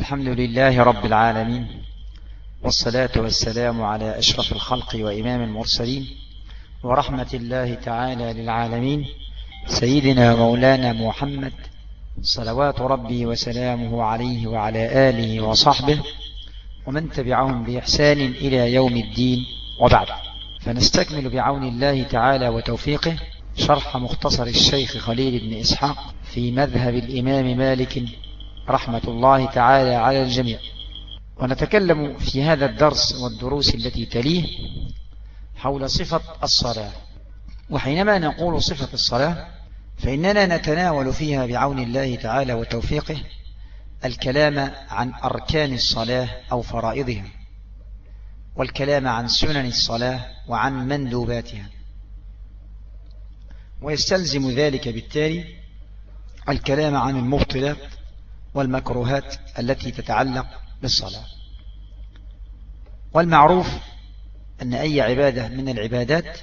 الحمد لله رب العالمين والصلاة والسلام على أشرف الخلق وإمام المرسلين ورحمة الله تعالى للعالمين سيدنا مولانا محمد صلوات ربي وسلامه عليه وعلى آله وصحبه ومن تبعهم بإحسان إلى يوم الدين وبعد. فنستكمل بعون الله تعالى وتوفيقه شرح مختصر الشيخ خليل بن إسحاق في مذهب الإمام مالك رحمة الله تعالى على الجميع. ونتكلم في هذا الدرس والدروس التي تليه حول صفة الصلاة. وحينما نقول صفة الصلاة فإننا نتناول فيها بعون الله تعالى وتوفيقه الكلام عن أركان الصلاة أو فرائضها والكلام عن سنن الصلاة وعن مندوباتها. ويستلزم ذلك بالتالي الكلام عن المبطلات والمكروهات التي تتعلق بالصلاة. والمعروف أن أي عبادة من العبادات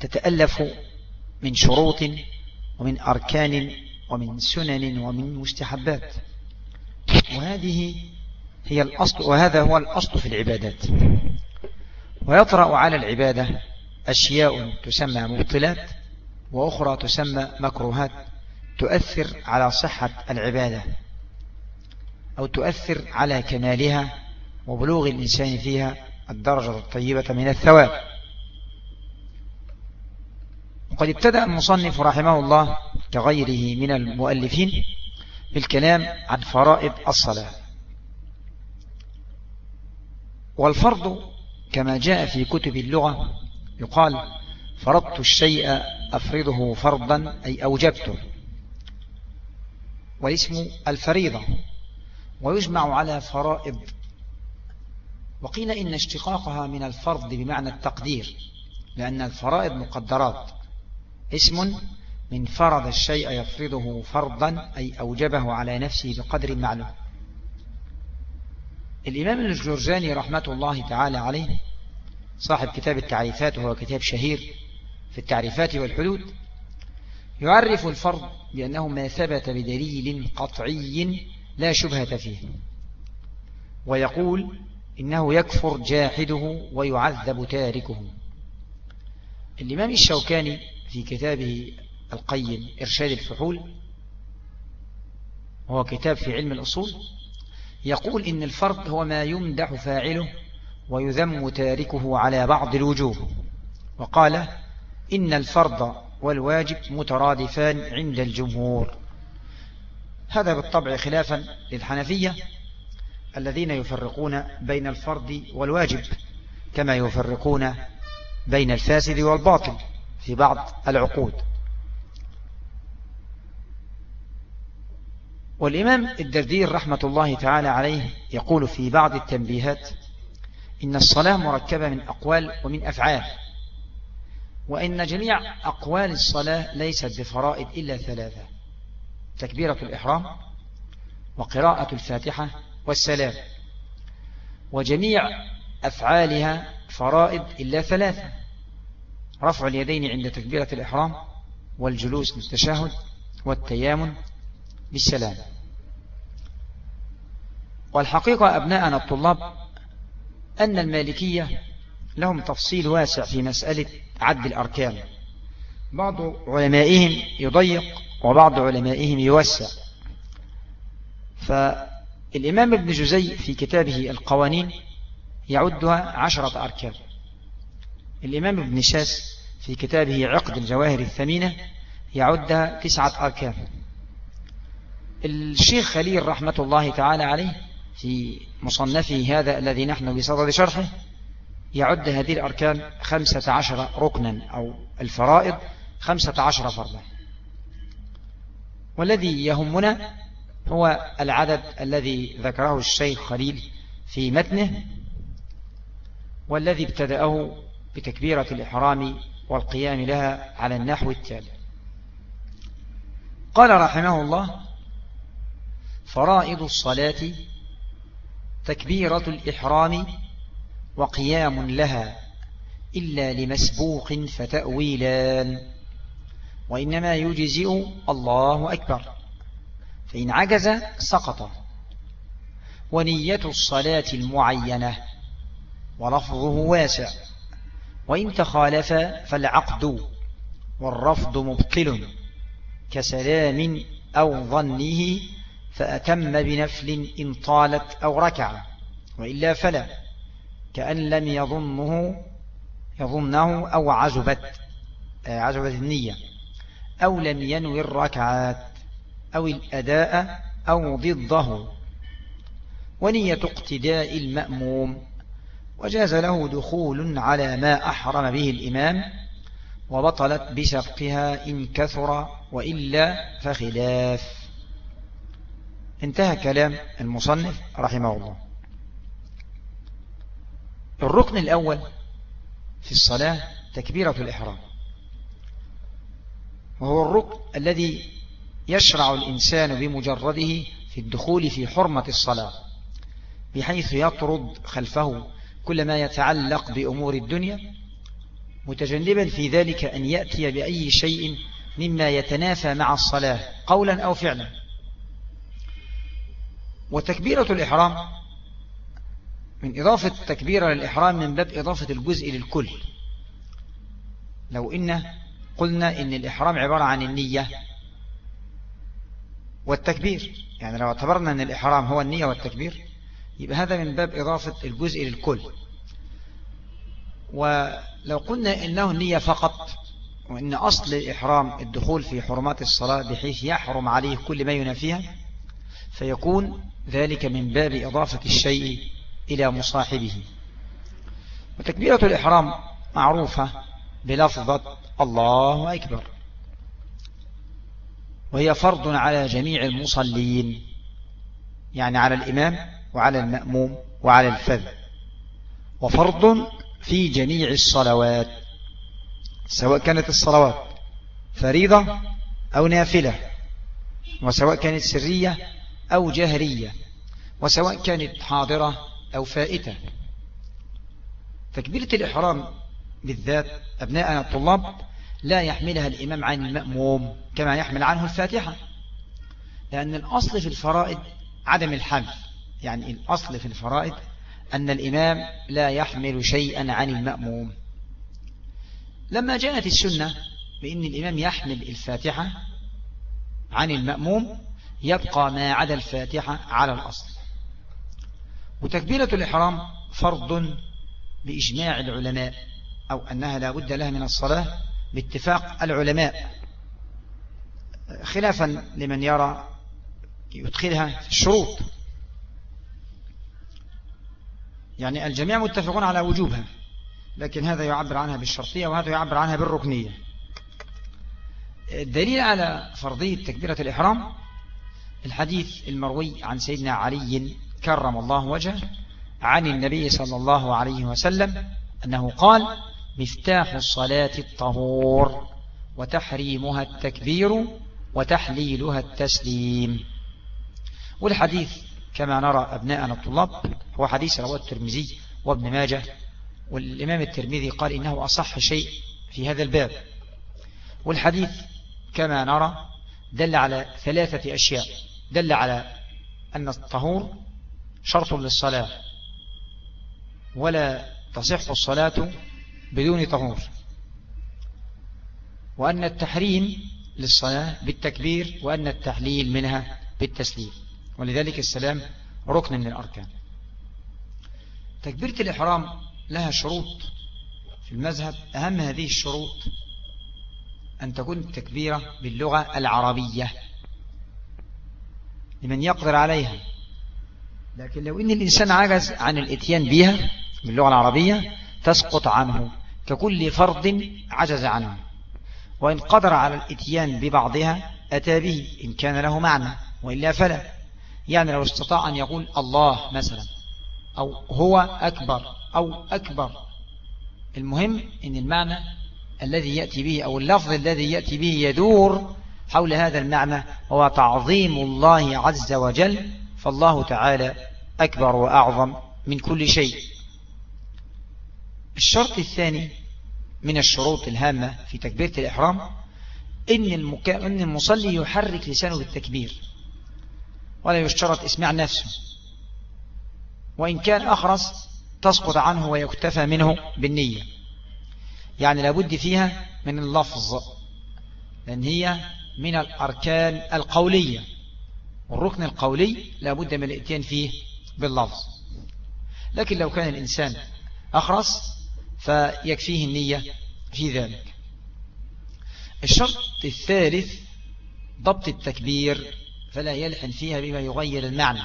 تتألف من شروط ومن أركان ومن سنن ومن مستحبات. وهذه هي الأصل وهذا هو الأصل في العبادات. ويطرأ على العبادة أشياء تسمى مبطلات وأخرى تسمى مكروهات. تؤثر على صحة العبادة أو تؤثر على كمالها وبلوغ الإنسان فيها الدرجة الطيبة من الثواب. وقد ابتدأ المصنف رحمه الله كغيره من المؤلفين بالكلام عن فرائض الصلاة. والفرض كما جاء في كتب اللغة يقال فرضت الشيء أفرضه فرضا أي أوجبته. والاسم الفريضة ويجمع على فرائض. وقيل إن اشتقاقها من الفرض بمعنى التقدير لأن الفرائض مقدرات. اسم من فرض الشيء يفرضه فرضا أي أوجبه على نفسه بقدر معلوم الإمام الجرجاني رحمة الله تعالى عليه صاحب كتاب التعريفات وهو كتاب شهير في التعريفات والحدود يعرف الفرض بأنه ما ثبت بدليل قطعي لا شبهة فيه. ويقول إنه يكفر جاحده ويعذب تاركه. الإمام الشوكاني في كتابه القيم إرشاد الفحول وهو كتاب في علم الأصول يقول إن الفرض هو ما يمدح فاعله ويذم تاركه على بعض الوجوه. وقال إن الفرض والواجب مترادفان عند الجمهور. هذا بالطبع خلافا للحنفية الذين يفرقون بين الفرض والواجب كما يفرقون بين الفاسد والباطل في بعض العقود. والإمام الدردير رحمة الله تعالى عليه يقول في بعض التنبيهات إن الصلاة مركبة من أقوال ومن أفعال. وإن جميع أقوال الصلاة ليست بفرائد إلا ثلاثة تكبيرة الإحرام وقراءة الفاتحة والسلام. وجميع أفعالها فرائد إلا ثلاثة رفع اليدين عند تكبيرة الإحرام والجلوس للتشهد والتيامن بالسلام والحقيقة أبناءنا الطلاب أن المالكية لهم تفصيل واسع في مسألة عد الأركان. بعض علمائهم يضيق وبعض علمائهم يوسع. فالإمام ابن جزي في كتابه القوانين يعدها عشرة أركان. الإمام ابن شاس في كتابه عقد الجواهر الثمينة يعدها تسعة أركان. الشيخ خليل رحمة الله تعالى عليه في مصنفه هذا الذي نحن بصدد شرحه يعد هذه الأركان خمسة عشر ركنا أو الفرائض خمسة عشر فرضا. والذي يهمنا هو العدد الذي ذكره الشيخ خليل في متنه والذي ابتدأه بتكبيرة الإحرام والقيام لها على النحو التالي. قال رحمه الله فرائض الصلاة تكبيرة الإحرام وقيام لها إلا لمسبوق فتأويلان. وإنما يجزئ الله أكبر. فإن عجز سقط. ونية الصلاة المعينة. ولفظه واسع. وإن تخالف فالعقد. والرفض مبطل. كسلام أو ظنه فأتم بنفل إن طالت أو ركع. وإلا فلا. كأن لم يظنه يظنه أو عزبت آه، عزبت النية. أو لم ينوي الركعات أو الأداء أو ضده. ونية اقتداء المأموم. وجاز له دخول على ما أحرم به الإمام وبطلت بسبقها إن كثر وإلا فخلاف. انتهى كلام المصنف رحمه الله. الركن الأول في الصلاة تكبيرة الإحرام. وهو الركن الذي يشرع الإنسان بمجرده في الدخول في حرمة الصلاة بحيث يطرد خلفه كل ما يتعلق بأمور الدنيا متجنبا في ذلك أن يأتي بأي شيء مما يتنافى مع الصلاة قولا أو فعلا. وتكبيرة الإحرام من إضافة تكبيرة للإحرام من باب إضافة الجزء للكل. لو إن قلنا إن الإحرام عبارة عن النية والتكبير يعني لو اعتبرنا أن الإحرام هو النية والتكبير يبقى هذا من باب إضافة الجزء للكل. ولو قلنا إنه النية فقط وإن أصل الإحرام الدخول في حرمات الصلاة بحيث يحرم عليه كل ما ينافيها فيكون ذلك من باب إضافة الشيء إلى مصاحبه. وتكبيرة الإحرام معروفة بلفظة الله أكبر. وهي فرض على جميع المصلين يعني على الإمام وعلى المأموم وعلى الفذ. وفرض في جميع الصلوات سواء كانت الصلوات فريضة أو نافلة وسواء كانت سرية أو جهرية وسواء كانت حاضرة أو فائتة. تكبيرة الإحرام بالذات أبناءنا الطلاب لا يحملها الإمام عن المأموم كما يحمل عنه الفاتحة. لأن الأصل في الفرائض عدم الحمل. يعني الأصل في الفرائض أن الإمام لا يحمل شيئا عن المأموم. لما جاءت السنة بأن الإمام يحمل الفاتحة عن المأموم يبقى ما عدا الفاتحة على الأصل. وتكبيرة الإحرام فرض بإجماع العلماء أو أنها لا بد لها من الصلاة باتفاق العلماء. خلافا لمن يرى يدخلها في الشروط. يعني الجميع متفقون على وجوبها لكن هذا يعبر عنها بالشرطية وهذا يعبر عنها بالركنية. الدليل على فرضية تكبيرة الإحرام الحديث المروي عن سيدنا علي كرم الله وجهه عن النبي صلى الله عليه وسلم أنه قال مفتاح الصلاة الطهور وتحريمها التكبير وتحليلها التسليم. والحديث كما نرى أبناءنا الطلاب هو حديث رواه الترمذي وابن ماجه والإمام الترمذي قال إنه أصح شيء في هذا الباب. والحديث كما نرى دل على ثلاثة أشياء. دل على أن الطهور شرط للصلاة. ولا تصح الصلاة بدون طهور. وأن التحريم للصلاة بالتكبير وأن التحليل منها بالتسليم. ولذلك السلام ركن من الأركان. تكبيرة الإحرام لها شروط في المذهب. أهم هذه الشروط أن تكون التكبيرة باللغة العربية. لمن يقدر عليها لكن لو إن الإنسان عجز عن الإتيان بها باللغة العربية تسقط عنه ككل فرض عجز عنه. وإن قدر على الإتيان ببعضها أتى به إن كان له معنى وإلا فلا. يعني لو استطاع أن يقول الله مثلا أو هو أكبر أو أكبر. المهم أن المعنى الذي يأتي به أو اللفظ الذي يأتي به يدور حول هذا المعنى هو تعظيم الله عز وجل فالله تعالى أكبر وأعظم من كل شيء. الشرط الثاني من الشروط الهامة في تكبيرة الإحرام إن, المكا... إن المصلي يحرك لسانه بالتكبير ولا يشترط اسمع نفسه. وإن كان أخرس تسقط عنه ويكتفى منه بالنية. يعني لابد فيها من اللفظ لأن هي من الأركان القولية. والركن القولي لابد من الاتيان فيه باللفظ. لكن لو كان الإنسان أخرس فيكفيه النية في ذلك. الشرط الثالث ضبط التكبير فلا يلحن فيها بما يغير المعنى.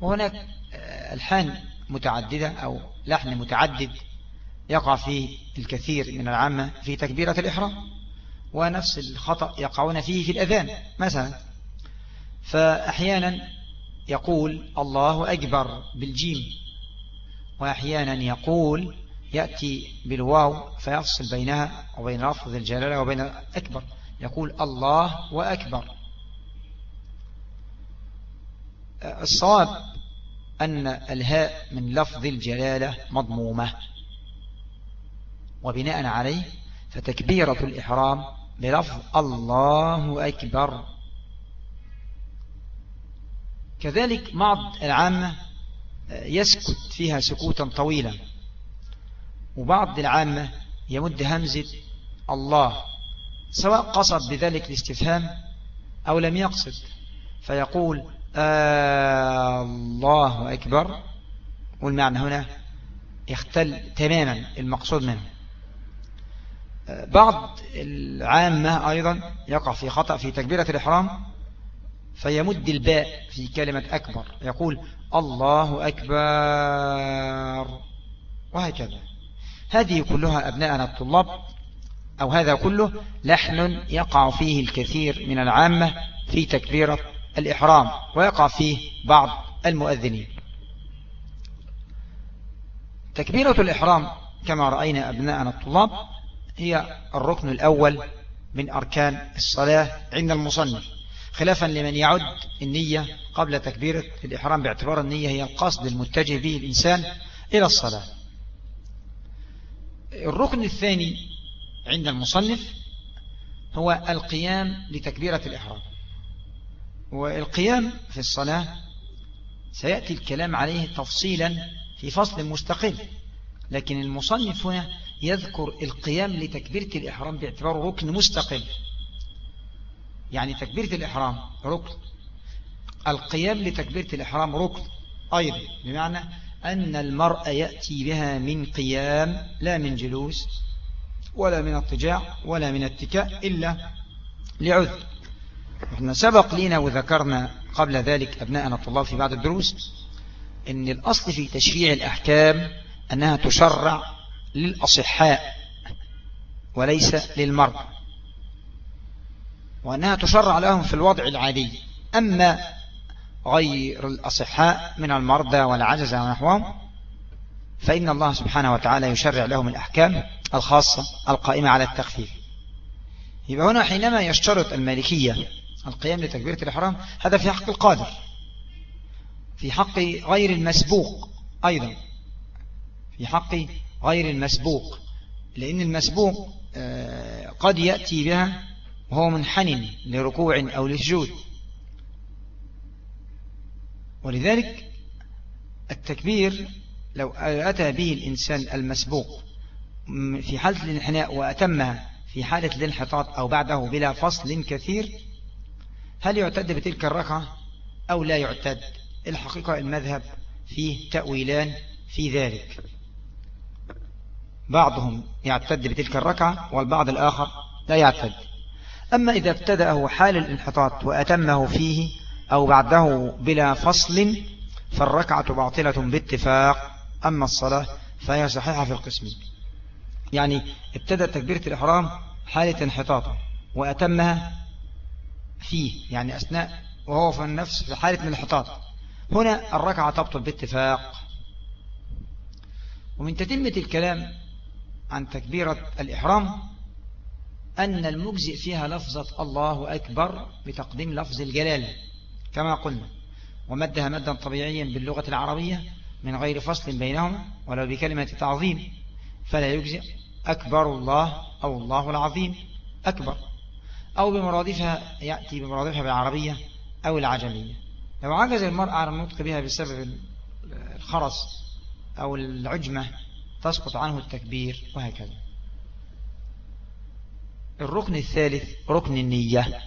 وهناك ألحان متعددة أو لحن متعدد يقع فيه الكثير من العامة في تكبيرة الإحرام ونفس الخطأ يقعون فيه في الأذان مثلا. فأحيانا يقول الله أكبر بالجيم. وأحيانا يقول يأتي بالواو فيفصل بينها وبين لفظ الجلالة وبين أكبر يقول الله وأكبر. الصواب أن الهاء من لفظ الجلالة مضمومة. وبناء عليه فتكبيرة الإحرام بلفظ الله أكبر. كذلك بعض العامة يسكت فيها سكوتا طويلا. وبعض العامة يمد همزة الله سواء قصد بذلك الاستفهام أو لم يقصد. فيقول آه الله أكبر. والمعنى هنا يختل تماما المقصود منه. بعض العامة أيضا يقع في خطأ في تكبيرة الإحرام. فيمد الباء في كلمة أكبر يقول الله أكبر وهكذا. هذه كلها أبناءنا الطلاب أو هذا كله لحن يقع فيه الكثير من العامة في تكبيرة الإحرام ويقع فيه بعض المؤذنين. تكبيرة الإحرام كما رأينا أبناءنا الطلاب هي الركن الأول من أركان الصلاة عند المصنف. خلافا لمن يعد النية قبل تكبيرة الإحرام باعتبار النية هي القصد المتجه به الإنسان إلى الصلاة. الركن الثاني عند المصنف هو القيام لتكبيرة الإحرام. والقيام في الصلاة سيأتي الكلام عليه تفصيلا في فصل مستقل لكن المصنف هنا يذكر القيام لتكبيرة الإحرام باعتباره ركن مستقل. يعني تكبيرة الإحرام ركن. القيام لتكبيرة الإحرام ركن. أيضا بمعنى أن المرء يأتي بها من قيام لا من جلوس ولا من اضطجاع ولا من اتكاء إلا لعذر. إحنا سبق لنا وذكرنا قبل ذلك أبناءنا الطلاب في بعض الدروس إن الأصل في تشريع الأحكام أنها تشرع للأصحاء وليس للمرضى وأنها تشرع لهم في الوضع العادي. أما غير الأصحاء من المرضى والعجزة ونحوهم فإن الله سبحانه وتعالى يشرع لهم الأحكام الخاصة القائمة على التخفيف. يبقى هنا حينما يشترط المالكية القيام لتكبيرة الإحرام هذا في حق القادر. في حق غير المسبوق أيضا. في حق غير المسبوق. لأن المسبوق آه، قد يأتي بها وهو منحن لركوع أو لسجود. ولذلك التكبير لو أتى به الإنسان المسبوق في حالة الانحناء وأتمها في حالة الانحطاط أو بعده بلا فصل كثير هل يعتد بتلك الركعة أو لا يعتد؟ الحقيقة المذهب فيه تأويلان في ذلك. بعضهم يعتد بتلك الركعة والبعض الآخر لا يعتد. أما إذا ابتدأه حال الانحطاط وأتمه فيه أو بعده بلا فصل فالركعة باطلة باتفاق. أما الصلاة فهي صحيحة في القسم. يعني ابتدأ تكبيرة الإحرام حالة انحطاطه وأتمها فيه يعني أثناء وهو في النفس في حالة من الانحطاط هنا الركعة تبطل باتفاق. ومن تتمة الكلام عن تكبيرة الإحرام أن المجزئ فيها لفظة الله أكبر بتقديم لفظ الجلال كما قلنا. ومدها مدا طبيعيا باللغة العربية من غير فصل بينهما ولو بكلمة تعظيم فلا يجزئ أكبر الله أو الله العظيم أكبر. أو بمرادفها يأتي بمرادفها بالعربية أو العجمية. لو عجز المرء عن النطق بها بسبب الخرس أو العجمة تسقط عنه التكبير وهكذا. الركن الثالث ركن النية.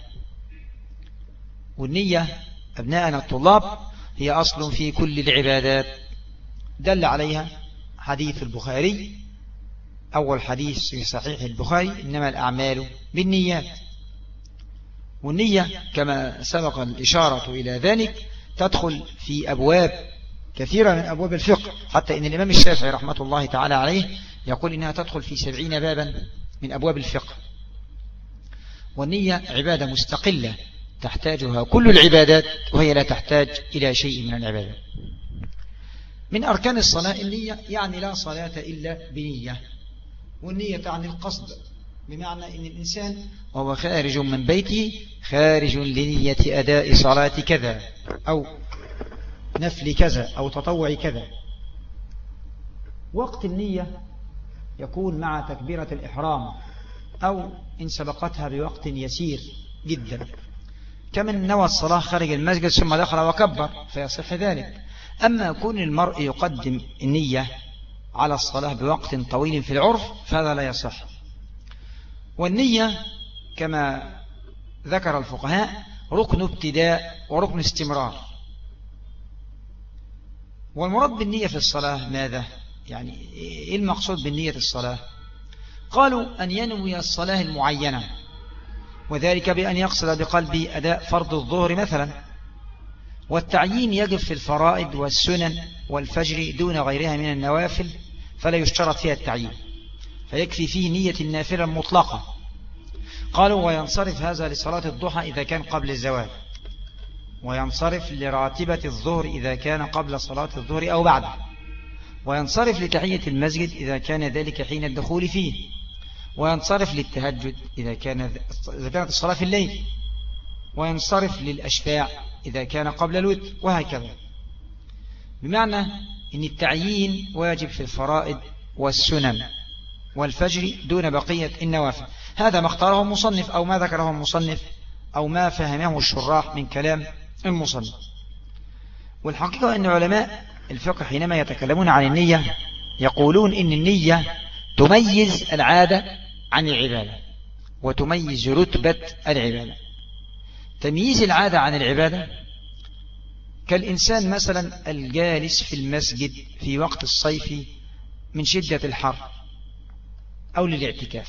والنية أبناءنا الطلاب هي أصل في كل العبادات. دل عليها حديث البخاري. أول حديث في صحيح البخاري إنما الأعمال بالنيات. والنية كما سبق الإشارة إلى ذلك تدخل في أبواب كثيرة من أبواب الفقه. حتى إن الإمام الشافعي رحمة الله تعالى عليه يقول إنها تدخل في سبعين بابا من أبواب الفقه. والنية عبادة مستقلة تحتاجها كل العبادات وهي لا تحتاج إلى شيء من العبادات من أركان الصلاة النية يعني لا صلاة إلا بنية. والنية تعني القصد بمعنى أن الإنسان وهو خارج من بيته خارج لنية أداء صلاة كذا أو نفل كذا أو تطوع كذا. وقت النية يكون مع تكبيرة الإحرام أو إن سبقتها بوقت يسير جدا كمن نوى الصلاة خارج المسجد ثم دخل وكبر فيصح ذلك أما يكون المرء يقدم النية على الصلاة بوقت طويل في العرف فهذا لا يصح والنية كما ذكر الفقهاء ركن ابتداء وركن استمرار والمراد بالنية في الصلاة ماذا؟ يعني إيه المقصود بالنية الصلاة؟ قالوا أن ينوي الصلاة المعينة وذلك بأن يقصد بقلبه أداء فرض الظهر مثلا. والتعيين يجب في الفرائض والسنن والفجر دون غيرها من النوافل فلا يشترط فيها التعيين فيكفي فيه نية النافلة المطلقة قالوا وينصرف هذا لصلاة الضحى إذا كان قبل الزواج وينصرف لراتبة الظهر إذا كان قبل صلاة الظهر أو بعد وينصرف لتحية المسجد إذا كان ذلك حين الدخول فيه. وينصرف للتهجد إذا, كان إذا كانت الصلاة في الليل. وينصرف للأشفاع إذا كان قبل الوتر وهكذا. بمعنى أن التعيين واجب في الفرائض والسنن والفجر دون بقية النوافل. هذا ما اختاره المصنف أو ما ذكره المصنف أو ما فهمه الشراح من كلام المصنف. والحقيقة أن علماء الفقه حينما يتكلمون عن النية يقولون إن النية تميز العادة عن العبادة وتميز رتبة العبادة. تمييز العادة عن العبادة؟ كالإنسان مثلا الجالس في المسجد في وقت الصيف من شدة الحر أو للاعتكاف.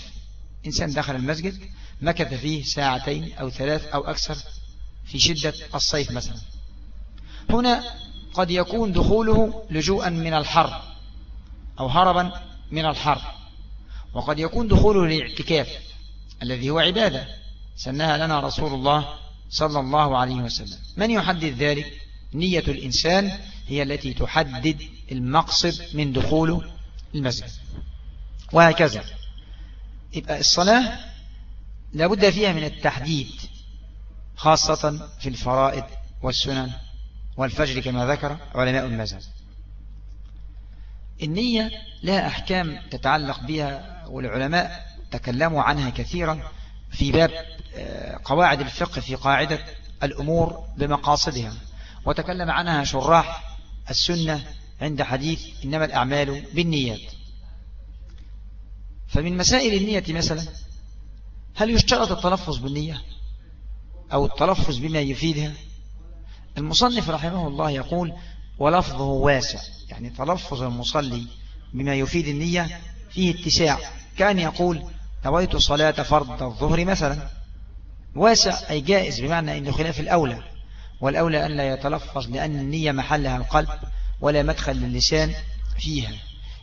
إنسان دخل المسجد مكث فيه ساعتين أو ثلاث أو أكثر في شدة الصيف مثلا. هنا قد يكون دخوله لجوءا من الحر أو هربا من الحر. وقد يكون دخوله للاعتكاف الذي هو عبادة. سنها لنا رسول الله صلى الله عليه وسلم. من يحدد ذلك؟ نية الإنسان هي التي تحدد المقصد من دخوله المسجد. وهكذا. يبقى الصلاة لابد فيها من التحديد خاصة في الفرائض والسنن والفجر كما ذكر علماء المذهب. النية لها أحكام تتعلق بها والعلماء تكلموا عنها كثيرا في باب آه، قواعد الفقه في قاعدة الأمور بمقاصدها وتكلم عنها شراح السنة عند حديث إنما الأعمال بالنيات. فمن مسائل النية مثلا هل يشترط التلفظ بالنية أو التلفظ بما يفيدها؟ المصنف رحمه الله يقول ولفظه واسع. يعني تلفظ المصلي بما يفيد النية فيه اتساع. كان يقول نويت صلاة فرض الظهر مثلا. واسع أي جائز بمعنى أنه خلاف الأولى. والأولى أن لا يتلفظ لأن النية محلها القلب ولا مدخل للسان فيها.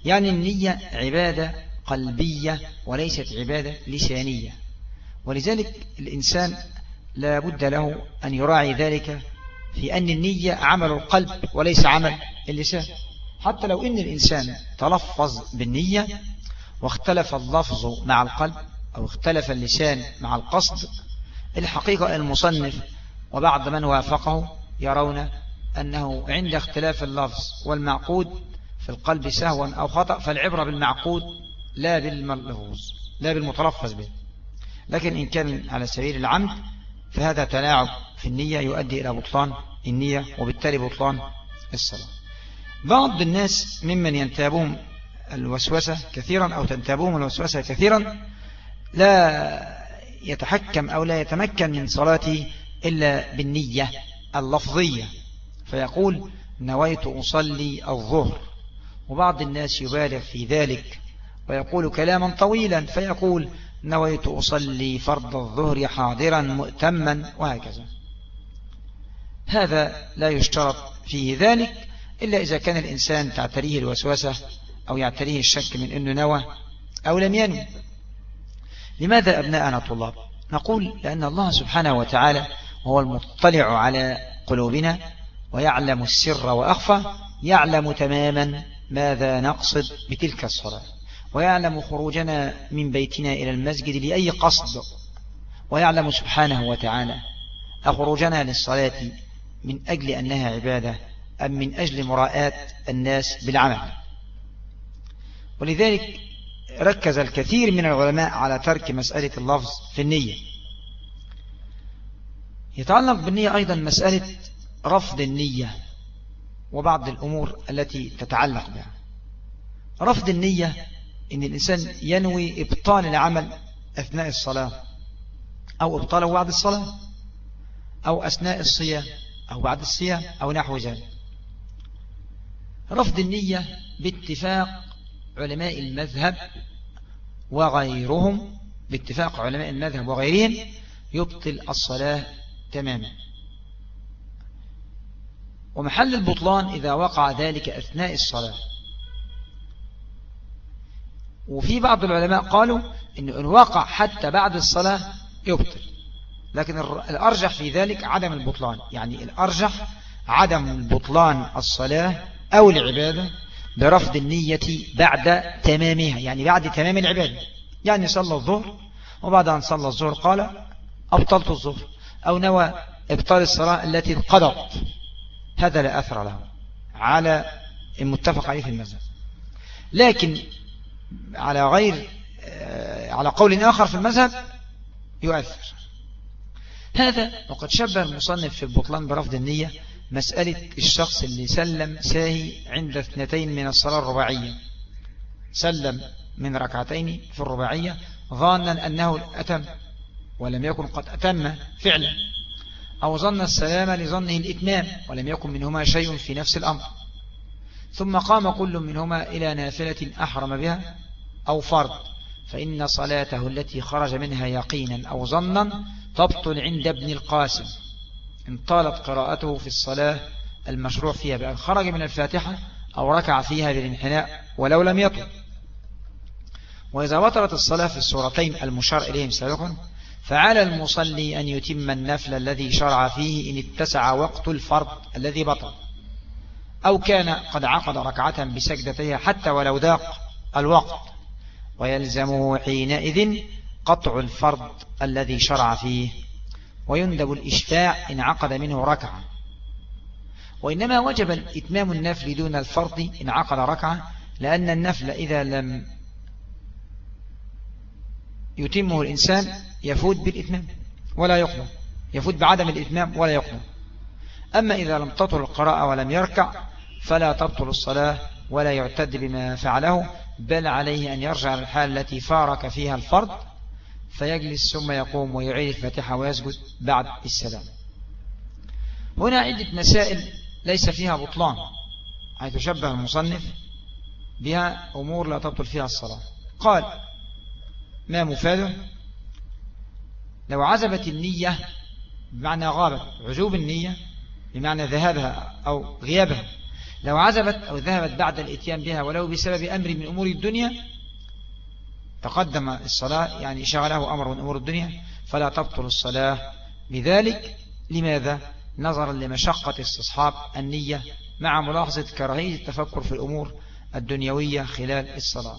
يعني النية عبادة قلبية وليست عبادة لسانية. ولذلك الإنسان لا بد له أن يراعي ذلك في أن النية عمل القلب وليس عمل اللسان. حتى لو إن الإنسان تلفظ بالنية واختلف اللفظ مع القلب أو اختلف اللسان مع القصد. الحقيقة المصنف وبعض من وافقه يرون أنه عند اختلاف اللفظ والمعقود في القلب سهوا أو خطأ فالعبرة بالمعقود لا بالملفوظ لا بالمتلفظ به. لكن إن كان على سبيل العمد فهذا تلاعب في النية يؤدي إلى بطلان النية وبالتالي بطلان الصلاة. بعض الناس ممن ينتابهم الوسوسة كثيرا أو تنتابهم الوسوسة كثيرا لا يتحكم أو لا يتمكن من صلاته إلا بالنية اللفظية. فيقول نويت أصلي الظهر. وبعض الناس يبالغ في ذلك ويقول كلاما طويلا فيقول نويت أصلي فرض الظهر حاضرا مؤتما وهكذا. هذا لا يشترط فيه ذلك إلا إذا كان الإنسان تعتريه الوسوسة أو يعتريه الشك من أنه نوى أو لم ينوي. لماذا أبناءنا طلاب؟ نقول لأن الله سبحانه وتعالى هو المطلع على قلوبنا ويعلم السر وأخفى يعلم تماما ماذا نقصد بتلك الصلاة ويعلم خروجنا من بيتنا إلى المسجد لأي قصد ويعلم سبحانه وتعالى أخروجنا للصلاة من أجل أنها عبادة أم من أجل مراءاة الناس بالعمل. ولذلك ركز الكثير من العلماء على ترك مسألة اللفظ في النية. يتعلق بالنية أيضا مسألة رفض النية وبعض الأمور التي تتعلق بها. رفض النية إن الإنسان ينوي إبطال العمل أثناء الصلاة أو إبطاله بعد الصلاة أو أثناء الصيام أو بعد الصيام أو نحو ذلك. رفض النية باتفاق علماء المذهب وغيرهم باتفاق علماء المذهب وغيرهم يبطل الصلاة تماما. ومحل البطلان إذا وقع ذلك أثناء الصلاة. وفي بعض العلماء قالوا إنه إن وقع حتى بعد الصلاة يبطل. لكن الأرجح في ذلك عدم البطلان. يعني الأرجح عدم البطلان الصلاة أو العبادة برفض النية بعد تمامها يعني بعد تمام العبادة. يعني صلى الظهر وبعد أن صلى الظهر قال أبطلت الظهر أو نوى إبطال الصلاة التي انقضت. هذا لا أثر له على المتفق عليه في المذهب. لكن على غير آه، على قول آخر في المذهب يؤثر. هذا وقد شبه المصنف في البطلان برفض النية مسألة الشخص اللي سلم ساهي عند اثنتين من الصلاة الرباعية. سلم من ركعتين في الرباعية ظانا أنه أتم ولم يكن قد أتم فعلا. أو ظن السلام لظنه الإتمام ولم يكن منهما شيء في نفس الأمر. ثم قام كل منهما إلى نافلة أحرم بها أو فرض. فإن صلاته التي خرج منها يقينا أو ظنا تبطل عند ابن القاسم. إن طالت قراءته في الصلاة المشروع فيها بأن خرج من الفاتحة أو ركع فيها بالانحناء ولو لم يطل. وإذا وطرت الصلاة في السورتين المشار إليهم سابقا فعلى المصلي أن يتم النفل الذي شرع فيه إن اتسع وقت الفرض الذي بطل أو كان قد عقد ركعة بسجدتها حتى ولو ذاق الوقت ويلزمه حينئذ قطع الفرض الذي شرع فيه ويندب الإشفاع إن عقد منه ركعة. وإنما وجب إتمام النفل دون الفرض إن عقد ركعة لأن النفل إذا لم يتمه الإنسان يفوت بالإتمام ولا يقضى يفوت بعدم الإتمام ولا يقضى أما إذا لم تطل القراءة ولم يركع فلا تبطل الصلاة ولا يعتد بما فعله بل عليه أن يرجع للحال التي فارك فيها الفرض فيجلس ثم يقوم ويعيد الفاتحة ويسجد بعد السلام. هنا عدة مسائل ليس فيها بطلان حيث شبه المصنف بها أمور لا تبطل فيها الصلاة. قال ما مفاده لو عزبت النية بمعنى غابت عجوب النية بمعنى ذهابها أو غيابها. لو عزبت أو ذهبت بعد الإتيان بها ولو بسبب أمر من أمور الدنيا تقدم الصلاة يعني شغله أمر من أمور الدنيا فلا تبطل الصلاة. بذلك لماذا؟ نظرا لمشقة استصحاب النية مع ملاحظة كراهية التفكر في الأمور الدنيوية خلال الصلاة.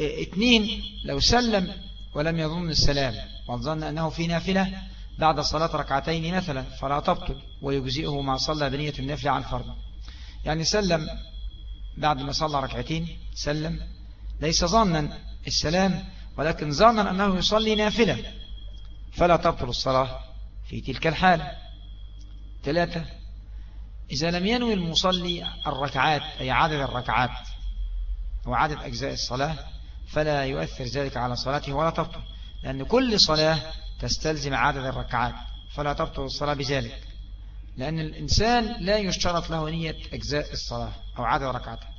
اثنين لو سلم ولم يظن السلام وظن أنه في نافلة بعد صلاة ركعتين مثلا فلا تبطل ويجزئه ما صلى بنية النافلة عن فرض. يعني سلم بعد ما صلى ركعتين سلم ليس ظنا السلام ولكن ظنا أنه يصلي نافلة. فلا تبطل الصلاة في تلك الحالة ثلاثة إذا لم ينوي المصلي الركعات أي عدد الركعات وعدد أجزاء الصلاة فلا يؤثر ذلك على صلاته ولا تبطل لأن كل صلاة تستلزم عدد الركعات فلا تبطل الصلاة بذلك. لأن الإنسان لا يشترط له نية أجزاء الصلاة أو عدد ركعتها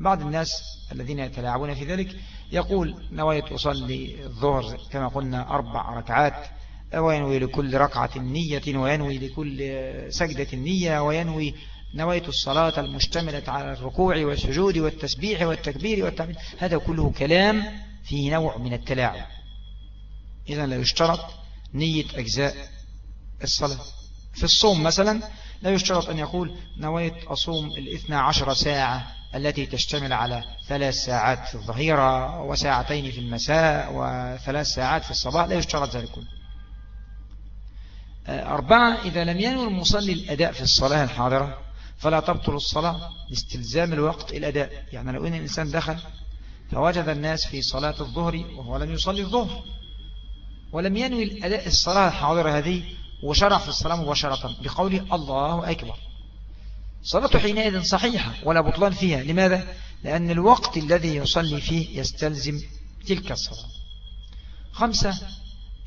بعض الناس الذين يتلاعبون في ذلك يقول نويت أصلي الظهر كما قلنا أربع ركعات وينوي لكل ركعة نية وينوي لكل سجدة نية وينوي نويت الصلاة المشتملة على الركوع والسجود والتسبيح والتكبير والتعميد هذا كله كلام فيه نوع من التلاعب. إذا لا يشترط نية أجزاء الصلاة. في الصوم مثلا لا يشترط أن يقول نويت أصوم الاثنى عشر ساعة. التي تشتمل على ثلاث ساعات في الظهيرة وساعتين في المساء وثلاث ساعات في الصباح لا يشترط ذلك كله. أربعة إذا لم ينوي المصلي الأداء في الصلاة الحاضرة فلا تبطل الصلاة لاستلزام الوقت الأداء. يعني لو أن الإنسان دخل فوجد الناس في صلاة الظهر وهو لم يصلي الظهر. ولم ينوي الأداء الصلاة الحاضرة هذه وشرع في الصلاة مباشرة بقوله الله أكبر. صلاته حينئذ صحيحة ولا بطلان فيها. لماذا؟ لأن الوقت الذي يصلي فيه يستلزم تلك الصلاة. خمسة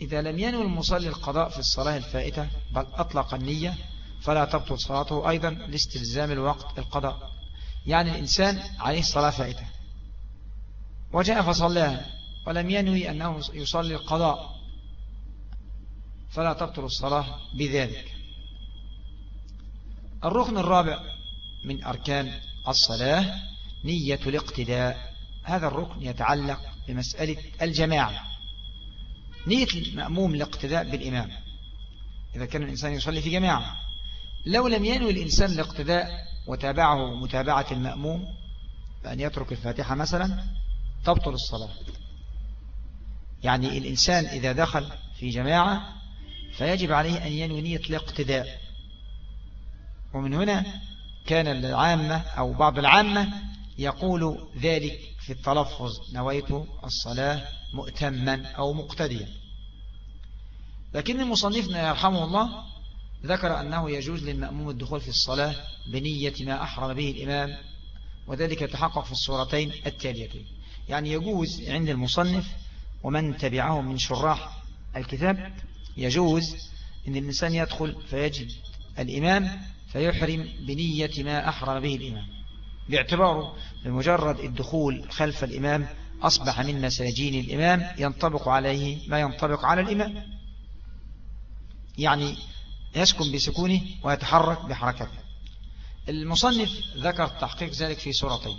إذا لم ينوي المصلي القضاء في الصلاة الفائتة بل أطلق النية فلا تبطل صلاته أيضا لاستلزام الوقت القضاء. يعني الإنسان عليه الصلاة فائتة. وجاء فصلاها ولم ينوي أنه يصلي القضاء فلا تبطل الصلاة بذلك. الركن الرابع من أركان الصلاة نية الاقتداء. هذا الركن يتعلق بمسألة الجماعة. نية المأموم الاقتداء بالإمام. إذا كان الإنسان يصلي في جماعة. لو لم ينوي الإنسان الاقتداء وتابعه متابعة المأموم بأن يترك الفاتحة مثلا تبطل الصلاة. يعني الإنسان إذا دخل في جماعة فيجب عليه أن ينوي نية الاقتداء. ومن هنا كان العامة أو بعض العامة يقول ذلك في التلفظ نويت الصلاة مؤتما أو مقتديا. لكن المصنفنا يرحمه الله ذكر أنه يجوز للمأموم الدخول في الصلاة بنية ما أحرم به الإمام وذلك يتحقق في الصورتين التاليتين. يعني يجوز عند المصنف ومن تبعه من شراح الكتاب يجوز أن الإنسان يدخل فيجد الإمام فيحرم بنية ما أحرم به الإمام. باعتباره بمجرد الدخول خلف الإمام أصبح من مساجين الإمام ينطبق عليه ما ينطبق على الإمام. يعني يسكن بسكونه ويتحرك بحركته. المصنف ذكر تحقيق ذلك في سورتين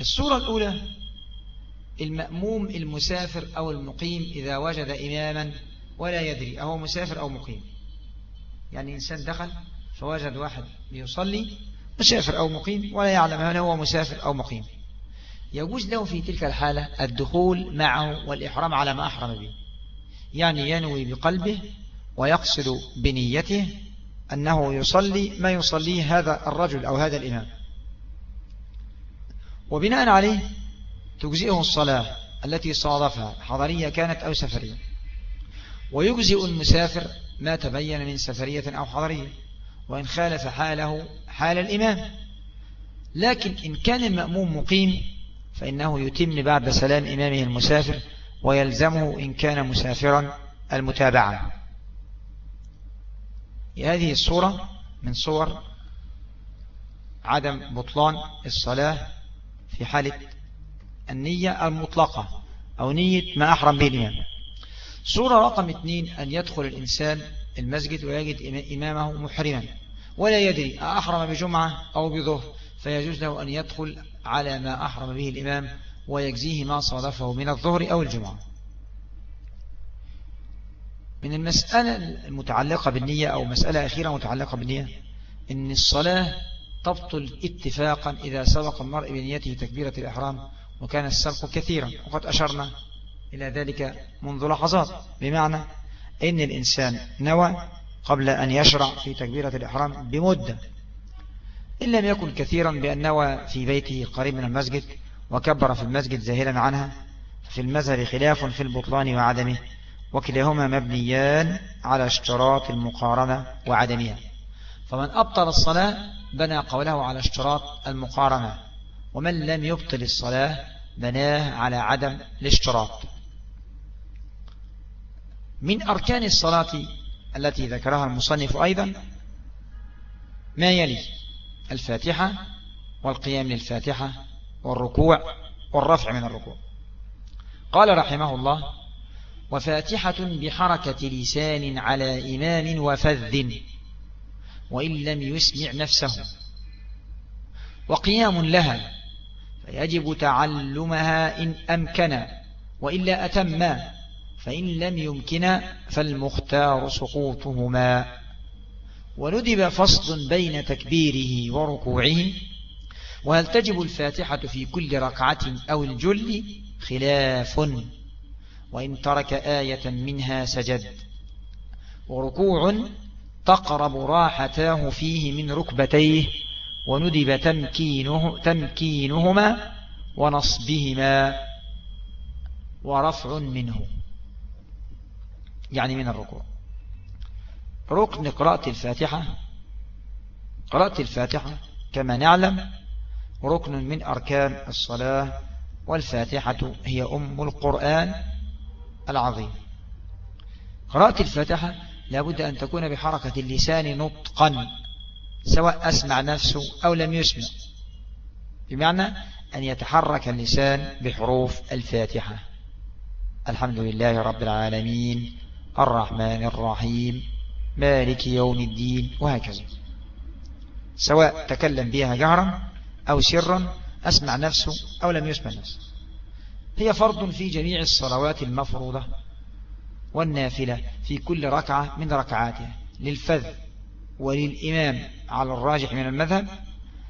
السورة الأولى المأموم المسافر أو المقيم إذا وجد إماما ولا يدري أهو مسافر أو مقيم. يعني إنسان دخل فوجد واحد يصلي مسافر أو مقيم ولا يعلم هل هو مسافر أو مقيم. يجوز له في تلك الحالة الدخول معه والإحرام على ما أحرم به. يعني ينوي بقلبه ويقصد بنيته أنه يصلي ما يصليه هذا الرجل أو هذا الإمام. وبناء عليه تجزئه الصلاة التي صادفها حضرية كانت أو سفرية. ويجزئ المسافر ما تبين من سفرية أو حضرية. وإن خالف حاله حال الإمام. لكن إن كان المأموم مقيم فإنه يتم بعد سلام إمامه المسافر ويلزمه إن كان مسافرا المتابعة. هذه الصورة من صور عدم بطلان الصلاة في حالة النية المطلقة أو نية ما أحرم به الإمام. صورة رقم اثنين أن يدخل الإنسان المسجد ويجد إمامه محرما ولا يدري أحرم بجمعة أو بظهر فيجوز له أن يدخل على ما أحرم به الإمام ويجزيه ما صادفه من الظهر أو الجمعة. من المسألة المتعلقة بالنية أو مسألة أخيرة متعلقة بالنية إن الصلاة تبطل اتفاقا إذا سبق المرء بنيته تكبيرة الإحرام وكان السبق كثيرا وقد أشرنا إلى ذلك منذ لحظات. بمعنى إن الإنسان نوى قبل أن يشرع في تكبيرة الإحرام بمدة. إن لم يكن كثيرا بأن نوى في بيته قريب من المسجد وكبر في المسجد زاهلا عنها في المذهب خلاف في البطلان وعدمه وكلاهما مبنيان على اشتراط المقارنة وعدمها. فمن أبطل الصلاة بنى قوله على اشتراط المقارنة ومن لم يبطل الصلاة بناه على عدم الاشتراط. من أركان الصلاة التي ذكرها المصنف أيضا ما يلي الفاتحة والقيام للفاتحة والركوع والرفع من الركوع. قال رحمه الله وفاتحة بحركة لسان على إمام وفذ وإن لم يسمع نفسه. وقيام لها فيجب تعلمها إن أمكن وإلا أتما فإن لم يمكن فالمختار سقوطهما. وندب فصل بين تكبيره وركوعه. وهل تجب الفاتحة في كل ركعة أو الجل؟ خلاف. وإن ترك آية منها سجد. وركوع تقرب راحتاه فيه من ركبتيه. وندب تمكينه تمكينهما ونصبهما. ورفع منه. يعني من الركوع. ركن قراءة الفاتحة قراءة الفاتحة كما نعلم ركن من أركان الصلاة والفاتحة هي أم القرآن العظيم. قراءة الفاتحة لابد أن تكون بحركة اللسان نطقا سواء أسمع نفسه أو لم يسمع. بمعنى أن يتحرك اللسان بحروف الفاتحة. الحمد لله رب العالمين. الرحمن الرحيم مالك يوم الدين وهكذا. سواء تكلم بها جهرا أو سرا أسمع نفسه أو لم يسمع نفسه. هي فرض في جميع الصلوات المفروضة والنافلة في كل ركعة من ركعاتها للفذ وللإمام على الراجح من المذهب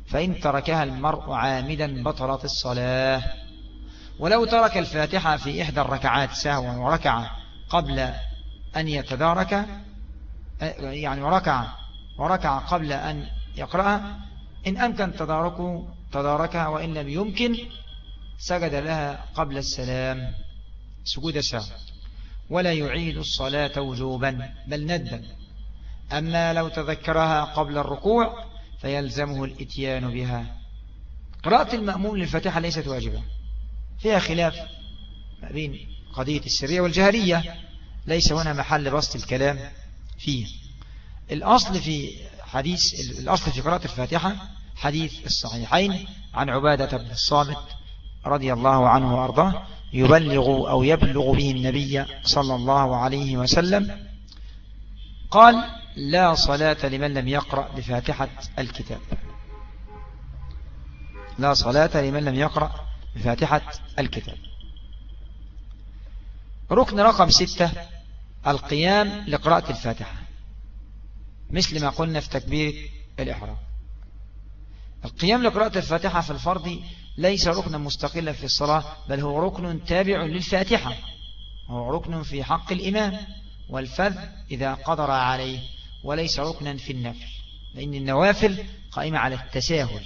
فإن تركها المرء عامدا بطلت الصلاة. ولو ترك الفاتحة في إحدى الركعات سهوا وركع قبل أن يتدارك يعني وركع وركع قبل أن يقرأها. إن أمكن تداركه تداركها وإن لم يمكن سجد لها قبل السلام سجود سهو ولا يعيد الصلاة وجوبا بل ندا. أما لو تذكرها قبل الركوع فيلزمه الإتيان بها. قراءة المأموم للفاتحة ليست واجبة. فيها خلاف ما بين قضية السرية والجهرية. ليس هنا محل بسط الكلام فيه. الأصل في حديث الأصل في قراءة الفاتحة حديث الصحيحين عن عبادة بن الصامت رضي الله عنه وأرضاه يبلغ أو يبلغ به النبي صلى الله عليه وسلم قال لا صلاة لمن لم يقرأ بفاتحة الكتاب. لا صلاة لمن لم يقرأ بفاتحة الكتاب. ركن رقم ستة القيام لقراءة الفاتحة مثل ما قلنا في تكبير الإحرام. القيام لقراءة الفاتحة في الفرض ليس ركنا مستقلا في الصلاة بل هو ركن تابع للفاتحة هو ركن في حق الإمام والفذ إذا قدر عليه وليس ركنا في النفل لأن النوافل قائمة على التساهل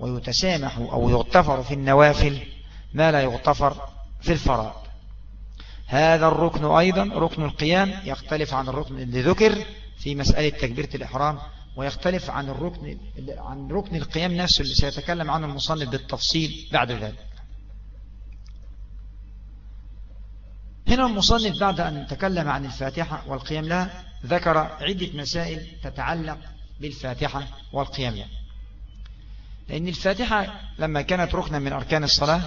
ويتسامح أو يغتفر في النوافل ما لا يغتفر في الفرائض. هذا الركن أيضا ركن القيام يختلف عن الركن اللي ذكر في مسألة تكبيرة الإحرام ويختلف عن الركن عن ركن القيام نفسه اللي سيتكلم عنه المصنف بالتفصيل بعد ذلك. هنا المصنف بعد أن تكلم عن الفاتحة والقيام لها ذكر عدة مسائل تتعلق بالفاتحة والقيام لها لأن الفاتحة لما كانت ركنا من أركان الصلاة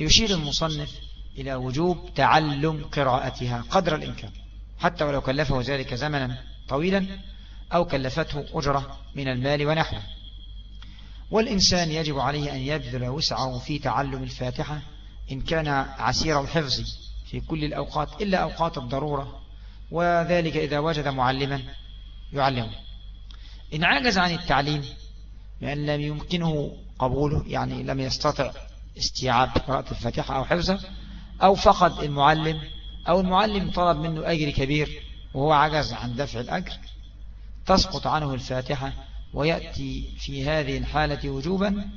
يشير المصنف إلى وجوب تعلم قراءتها قدر الإمكان. حتى ولو كلفه ذلك زمنا طويلا أو كلفته أجرة من المال ونحوه. والإنسان يجب عليه أن يبذل وسعه في تعلم الفاتحة إن كان عسير الحفظ في كل الأوقات إلا أوقات الضرورة وذلك إذا وجد معلما يعلمه. إن عجز عن التعليم لأن لم يمكنه قبوله يعني لم يستطع استيعاب قراءة الفاتحة أو حفظها أو فقد المعلم أو المعلم طلب منه أجر كبير وهو عجز عن دفع الأجر. تسقط عنه الفاتحة ويأتي في هذه الحالة وجوبا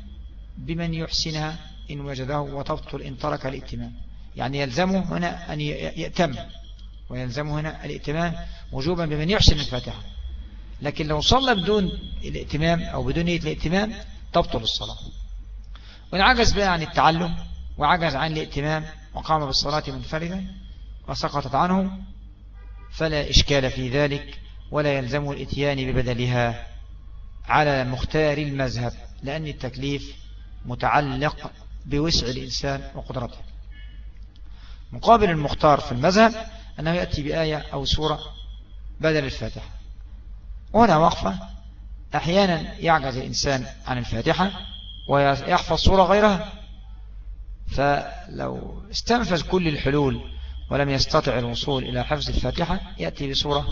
بمن يحسنها إن وجده وتبطل إن ترك الائتمام. يعني يلزمه هنا أن يأتم ويلزمه هنا الائتمام وجوبا بمن يحسن الفاتحة. لكن لو صلى بدون الائتمام أو بدون نية الائتمام تبطل الصلاة. وإن عجز بقى عن التعلم وعجز عن الائتمام وقام بالصلاة منفردا وسقطت عنه فلا إشكال في ذلك ولا يلزم الإتيان ببدلها على مختار المذهب لأن التكليف متعلق بوسع الإنسان وقدرته. مقابل المختار في المذهب أنه يأتي بآية أو سورة بدل الفاتحة. وهنا وقفة. أحيانا يعجز الإنسان عن الفاتحة ويحفظ سورة غيرها فلو استنفذ كل الحلول ولم يستطع الوصول إلى حفظ الفاتحة يأتي بسورة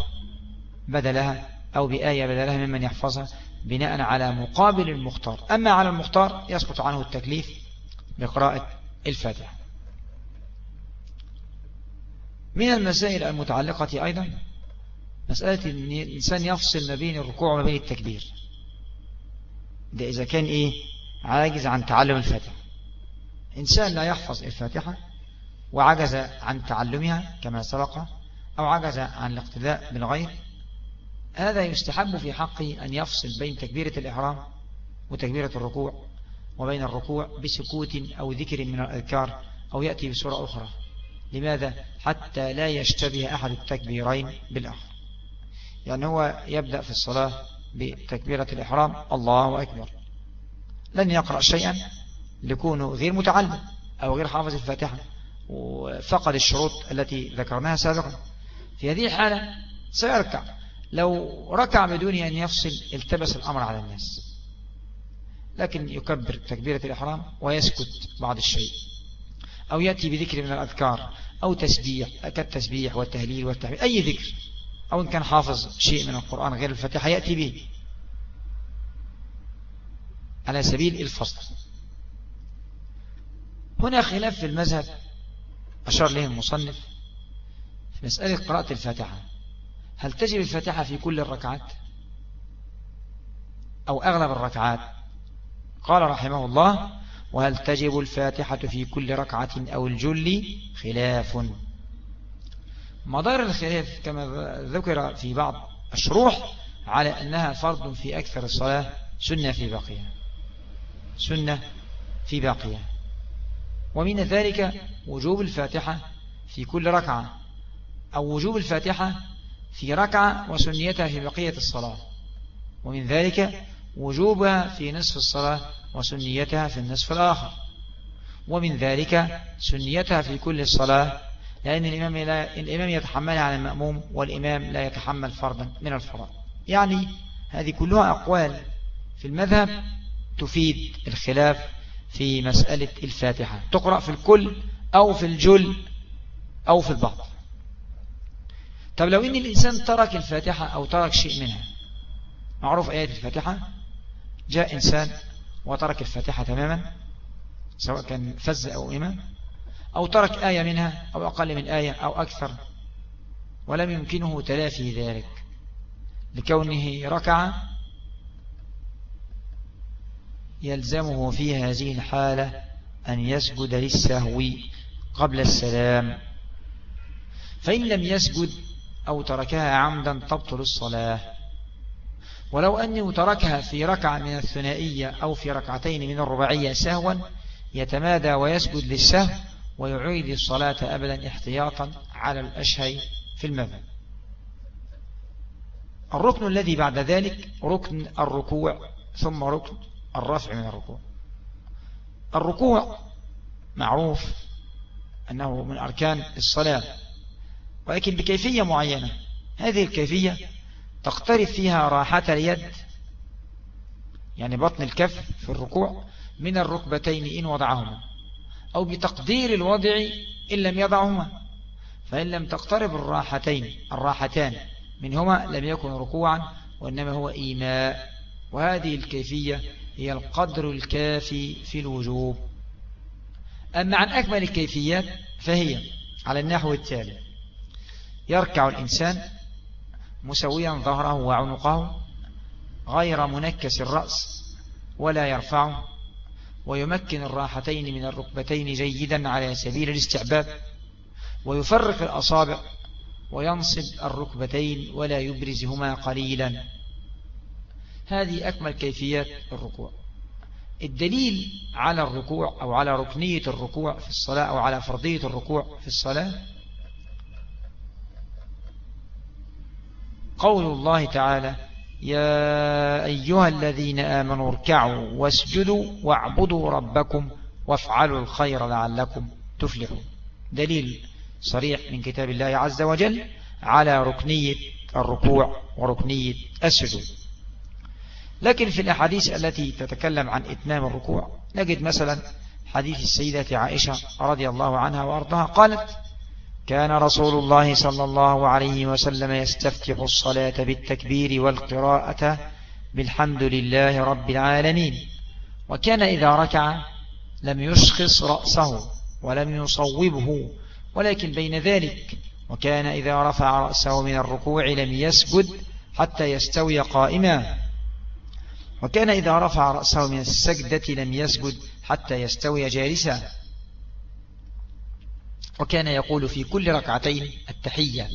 بدلها أو بآية بدلها ممن يحفظها بناء على مقابل المختار. أما على المختار يسقط عنه التكليف بقراءة الفاتحة. من المسائل المتعلقة أيضا مسألة أن الإنسان يفصل ما بين الركوع وما بين التكبير. ده إذا كان إيه؟ عاجز عن تعلم الفاتحة. إنسان لا يحفظ الفاتحة وعجز عن تعلمها كما سبق أو عجز عن الاقتداء بالغير هذا يستحب في حقه أن يفصل بين تكبيرة الإحرام وتكبيرة الركوع وبين الركوع بسكوت أو ذكر من الأذكار أو يأتي بسورة أخرى. لماذا؟ حتى لا يشتبه أحد التكبيرين بالآخر. يعني هو يبدأ في الصلاة بتكبيرة الإحرام الله أكبر. لن يقرأ شيئا لكونه غير متعلم أو غير حافظ الفاتحة وفقد الشروط التي ذكرناها سابقا. في هذه الحالة سيركع لو ركع بدون أن يفصل التبس الأمر على الناس. لكن يكبر تكبيرة الإحرام ويسكت بعض الشيء. أو يأتي بذكر من الأذكار أو تسبيح كالتسبيح والتهليل والتحميد أي ذكر. أو إن كان حافظ شيء من القرآن غير الفاتحة يأتي به. على سبيل الفصل. هنا خلاف في المذهب. أشار له المصنف في مسألة قراءة الفاتحة. هل تجب الفاتحة في كل الركعات؟ أو أغلب الركعات؟ قال رحمه الله وهل تجب الفاتحة في كل ركعة أو الجل؟ خلاف. مدار الخلاف كما ذكر في بعض الشروح على أنها فرض في أكثر الصلاة سنة في باقيها. سنة في باقيها. ومن ذلك وجوب الفاتحة في كل ركعة أو وجوب الفاتحة في ركعة وسنيتها في بقية الصلاة. ومن ذلك وجوبها في نصف الصلاة وسنيتها في النصف الآخر. ومن ذلك سنيتها في كل الصلاة لأن الإمام, لا الإمام يتحمل على المأموم والإمام لا يتحمل فرضا من الفرض يعني هذه كلها أقوال في المذهب تفيد الخلاف في مسألة الفاتحة. تقرأ في الكل أو في الجل أو في البعض. طب لو إن الإنسان ترك الفاتحة أو ترك شيء منها معروف آيات الفاتحة؟ جاء إنسان وترك الفاتحة تماما سواء كان فز أو إمام أو ترك آية منها أو أقل من آية أو أكثر ولم يمكنه تلافي ذلك لكونه ركع يلزمه في هذه الحالة أن يسجد للسهو قبل السلام. فإن لم يسجد أو تركها عمدا تبطل الصلاة. ولو أنه تركها في ركعة من الثنائية أو في ركعتين من الرباعية سهوا يتمادى ويسجد للسهو ويعيد الصلاة أبدا احتياطا على الأشهي في المذهب. الركن الذي بعد ذلك ركن الركوع ثم ركن الرفع من الركوع. الركوع معروف أنه من أركان الصلاة ولكن بكيفية معينة. هذه الكيفية تقترب فيها راحة اليد يعني بطن الكف في الركوع من الركبتين إن وضعهما أو بتقدير الوضع إن لم يضعهما. فإن لم تقترب الراحتين الراحتان منهما لم يكن ركوعا وإنما هو إيماء. وهذه الكيفية هي القدر الكافي في الوجوب. أما عن أكمل الكيفيات فهي على النحو التالي. يركع الإنسان مسويا ظهره وعنقه غير منكس الرأس ولا يرفعه ويمكن الراحتين من الركبتين جيدا على سبيل الاستعباب ويفرق الأصابع وينصب الركبتين ولا يبرزهما قليلا. هذه أكمل كيفيات الركوع. الدليل على الركوع أو على ركنية الركوع في الصلاة أو على فرضية الركوع في الصلاة قول الله تعالى يا أيها الذين آمنوا اركعوا واسجدوا واعبدوا ربكم وافعلوا الخير لعلكم تفلحون. دليل صريح من كتاب الله عز وجل على ركنية الركوع وركنية السجود. لكن في الأحاديث التي تتكلم عن إتمام الركوع نجد مثلا حديث السيدة عائشة رضي الله عنها وأرضها قالت كان رسول الله صلى الله عليه وسلم يستفتح الصلاة بالتكبير والقراءة بالحمد لله رب العالمين وكان إذا ركع لم يشخص رأسه ولم يصوبه ولكن بين ذلك وكان إذا رفع رأسه من الركوع لم يسجد حتى يستوي قائما. وكان إذا رفع رأسه من السجدة لم يسجد حتى يستوي جالسا. وكان يقول في كل ركعتين التحية.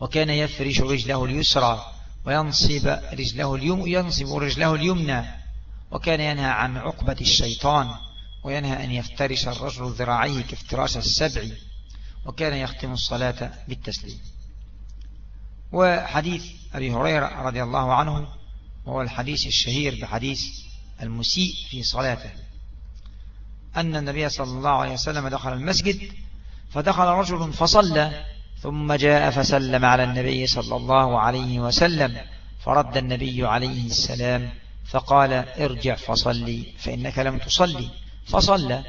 وكان يفرش رجله اليسرى وينصب رجله اليم ينصب رجله اليمنى. وكان ينهى عن عقبة الشيطان. وينهى أن يفترش الرجل ذراعيه كافتراش السبع. وكان يختم الصلاة بالتسليم. وحديث أبي هريرة رضي الله عنه وهو الحديث الشهير بحديث المسيء في صلاته. أن النبي صلى الله عليه وسلم دخل المسجد فدخل رجل فصلى ثم جاء فسلم على النبي صلى الله عليه وسلم فرد النبي عليه السلام فقال ارجع فصلي فإنك لم تصلي. فصلى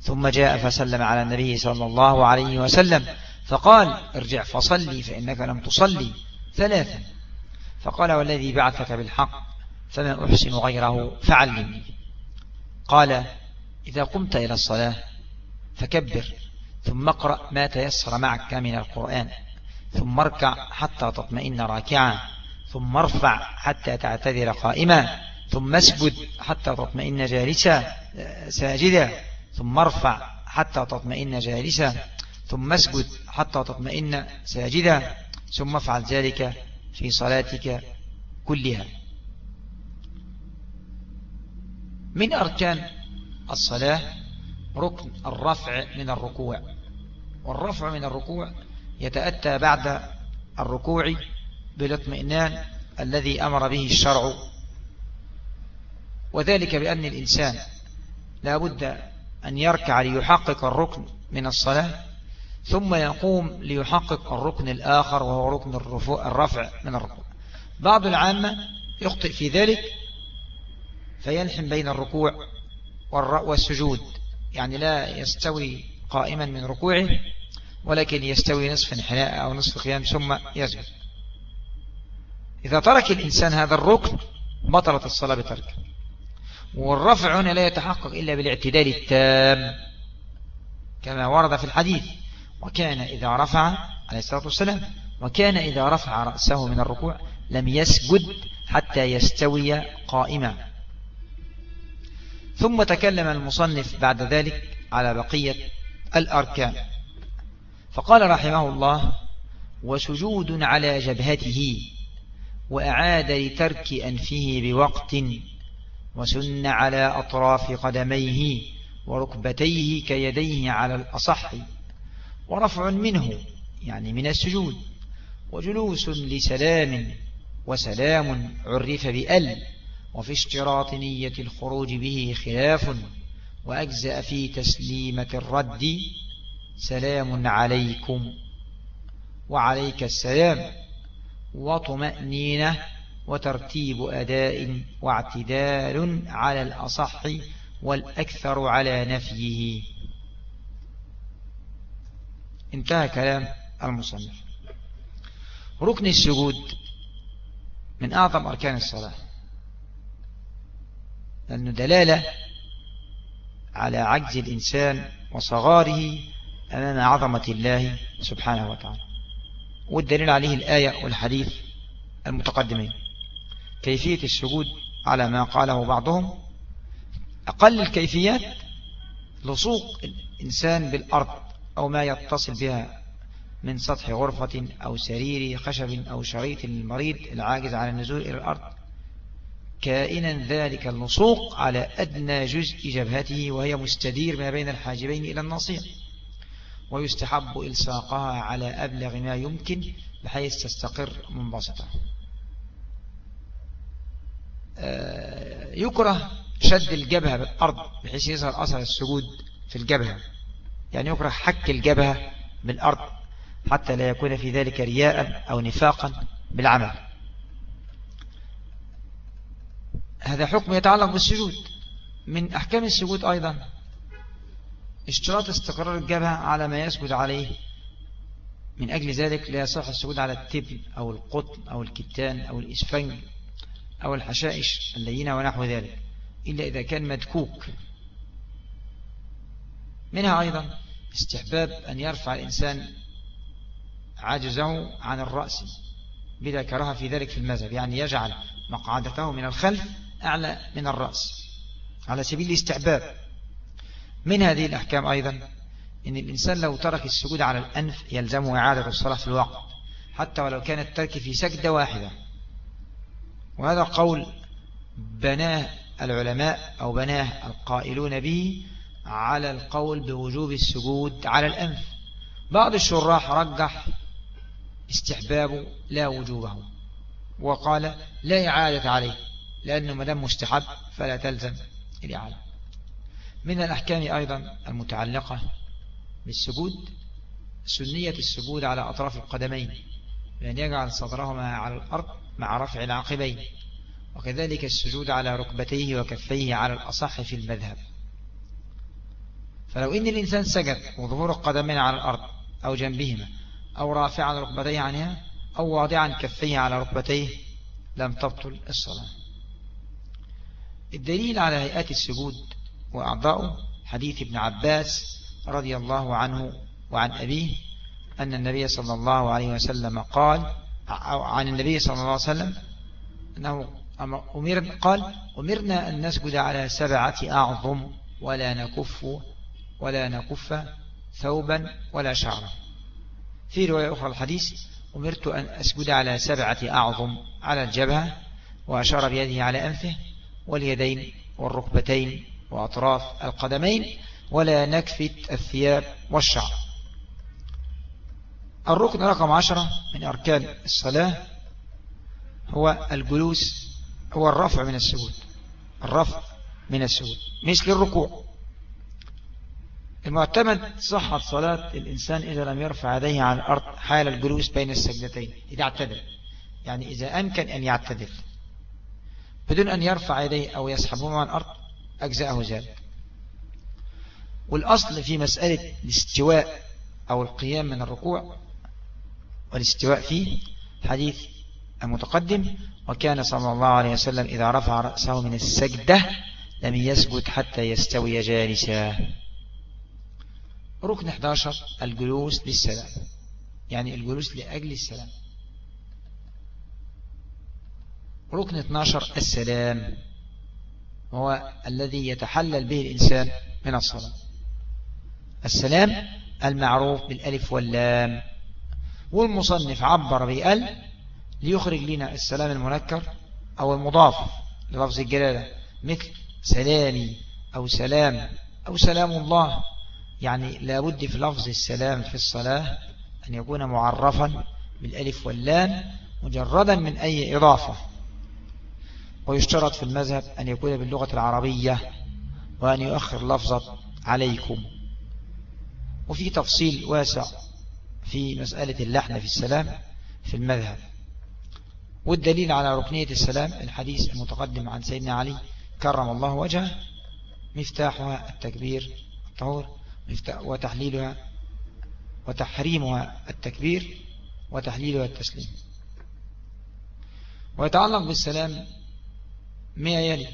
ثم جاء فسلم على النبي صلى الله عليه وسلم فقال ارجع فصلي فإنك لم تصلي. ثلاثا. فقال والذي بعثك بالحق فما أحسن غيره فعلمني. قال إذا قمت إلى الصلاة فكبر ثم اقرأ ما تيسر معك من القرآن ثم اركع حتى تطمئن راكعا ثم ارفع حتى تعتذر قائما ثم اسجد حتى تطمئن جالسا ساجدا ثم ارفع حتى تطمئن جالسا ثم اسجد حتى تطمئن ساجدا ثم افعل ذلك في صلاتك كلها. من أركان الصلاة ركن الرفع من الركوع. والرفع من الركوع يتأتى بعد الركوع بالاطمئنان الذي أمر به الشرع. وذلك بأن الإنسان لا بد أن يركع ليحقق الركن من الصلاة ثم يقوم ليحقق الركن الآخر وهو ركن الرفع من الركوع. بعض العامة يخطئ في ذلك فينحم بين الركوع والسجود. يعني لا يستوي قائما من ركوعه ولكن يستوي نصف انحناء أو نصف قيام ثم يسجد. إذا ترك الإنسان هذا الركن بطلت الصلاة بتركه. والرفع هنا لا يتحقق إلا بالاعتدال التام كما ورد في الحديث. وكان إذا رفع عليه الصلاة والسلام وكان إذا رفع رأسه من الركوع لم يسجد حتى يستوي قائما. ثم تكلم المصنف بعد ذلك على بقية الأركان. فقال رحمه الله وسجود على جبهته وأعاد لترك أنفه بوقت وسن على أطراف قدميه وركبتيه كيديه على الأصح ورفع منه يعني من السجود. وجلوس لسلام وسلام عرف بأل. وفي اشتراط نية الخروج به خلاف. وأجزأ في تسليمة الرد سلام عليكم. وعليك السلام. وطمأنينة وترتيب أداء واعتدال على الأصح والأكثر على نفيه. انتهى كلام المصنف. ركن السجود من أعظم أركان الصلاة لأنه دلالة على عجز الإنسان وصغاره أمام عظمة الله سبحانه وتعالى. والدليل عليه الآية والحديث المتقدمين. كيفية السجود على ما قاله بعضهم أقل الكيفيات لصوق الإنسان بالأرض. أو ما يتصل بها من سطح غرفة أو سرير خشب أو شريط المريض العاجز عن النزول إلى الأرض. كائنا ذلك اللصوق على أدنى جزء جبهته وهي مستدير ما بين الحاجبين إلى الناصية ويستحب إلصاقها على أبلغ ما يمكن بحيث تستقر منبسطة. آه، يكره شد الجبهة بالأرض بحيث يظهر أثر السجود في الجبهة. يعني يكره حك الجبهة بالأرض حتى لا يكون في ذلك رياء أو نفاقا بالعمل. هذا حكم يتعلق بالسجود. من أحكام السجود أيضا اشتراط استقرار الجبهة على ما يسجد عليه. من أجل ذلك لا يصح السجود على التبن أو القطن أو الكتان أو الإسفنج أو الحشائش اللينة ونحو ذلك إلا إذا كان مدكوك. منها أيضا استحباب أن يرفع الإنسان عجزه عن الرأس بلا كراهة في ذلك في المذهب يعني يجعل مقعدته من الخلف أعلى من الرأس على سبيل الاستحباب. من هذه الأحكام أيضا؟ إن الإنسان لو ترك السجود على الأنف يلزمه إعادة الصلاة في الوقت حتى ولو كان الترك في سجدة واحدة. وهذا قول بناه العلماء أو بناه القائلون به على القول بوجوب السجود على الأنف. بعض الشراح رجح استحبابه لا وجوبه وقال لا إعادة عليه لأنه مدام مستحب فلا تلزم الإعادة. من الأحكام أيضا المتعلقة بالسجود سنية السجود على أطراف القدمين بأن يجعل صدرهما على الأرض مع رفع العقبين وكذلك السجود على ركبتيه وكفيه على الأصح في المذهب. فلو إن الإنسان سجد وظهور القدمين على الأرض أو جنبهما أو رافعا ركبتيه عنها أو واضعا كفيه على ركبتيه لم تبطل الصلاة. الدليل على هيئات السجود وأعضاؤه حديث ابن عباس رضي الله عنه وعن أبيه أن النبي صلى الله عليه وسلم قال عن النبي صلى الله عليه وسلم أنه أمر قال أمرنا أن نسجد على سبعة أعظم ولا نكف ولا نكف ثوبا ولا شعرا. في رواية أخرى الحديث أمرت أن أسجد على سبعة أعظم على الجبهة وأشار بيده على أنفه واليدين والركبتين وأطراف القدمين ولا نكفت الثياب والشعر. الركن رقم عشرة من أركان الصلاة هو الجلوس هو الرفع من السجود الرفع من السجود مثل الركوع. المعتمد صحة صلاة الإنسان إذا لم يرفع يديه عن الأرض حال الجلوس بين السجدتين إذا اعتدل. يعني إذا أمكن أن يعتدل. بدون أن يرفع يديه أو يسحبهما عن الأرض أجزاءه ذلك. والأصل في مسألة الاستواء أو القيام من الركوع والاستواء فيه حديث المتقدم وكان صلى الله عليه وسلم إذا رفع رأسه من السجدة لم يسجد حتى يستوي جالسا. ركن 11 الجلوس للسلام. يعني الجلوس لأجل السلام. ركن 12 السلام. هو الذي يتحلل به الإنسان من الصلاة. السلام المعروف بالألف واللام. والمصنف عبر بأل ليخرج لنا السلام المنكر أو المضاف للفظ الجلالة مثل سلامي أو سلام أو سلام الله. يعني لابد في لفظ السلام في الصلاة أن يكون معرفا بالألف واللام مجردا من أي إضافة. ويشترط في المذهب أن يكون باللغة العربية وأن يؤخر لفظة عليكم. وفي تفصيل واسع في مسألة اللحن في السلام في المذهب. والدليل على ركنية السلام الحديث المتقدم عن سيدنا علي كرم الله وجهه مفتاحها التكبير الطهور وتحليلها وتحريمها التكبير وتحليلها التسليم. ويتعلق بالسلام ما يلي.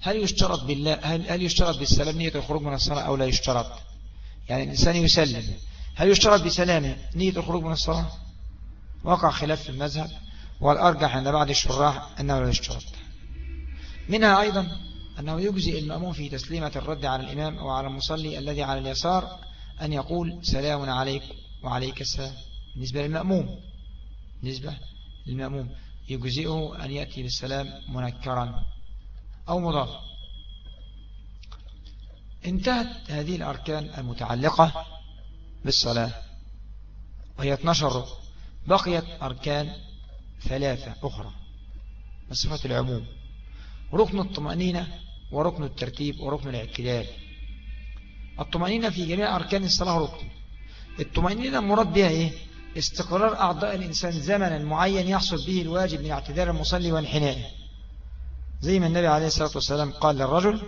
هل يشترط بالله هل, هل يشترط بالسلام نية الخروج من الصلاة أو لا يشترط؟ يعني الإنسان يسلم. هل يشترط بسلامه نية الخروج من الصلاة؟ وقع خلاف في المذهب والأرجح عند بعض الشراح أنه لا يشترط. منها أيضا أنه يجزي المأموم في تسليمة الرد على الإمام أو على المصلي الذي على اليسار أن يقول سلام عليك وعليك السلام. بالنسبة للمأموم بالنسبة للمأموم يجزئه أن يأتي بالسلام منكرا أو مضافا انتهت هذه الأركان المتعلقة بالصلاة وهي 12 بقيت أركان ثلاثة أخرى بصفة العموم. ركن الطمأنينة وركن الترتيب وركن الاعتدال. الطمأنينة في جميع أركان الصلاة ركن. الطمأنينة مراد بها إيه؟ استقرار أعضاء الإنسان زمنا معين يحصل به الواجب من اعتدال المصلي وانحنائه. زي ما النبي عليه الصلاة والسلام قال للرجل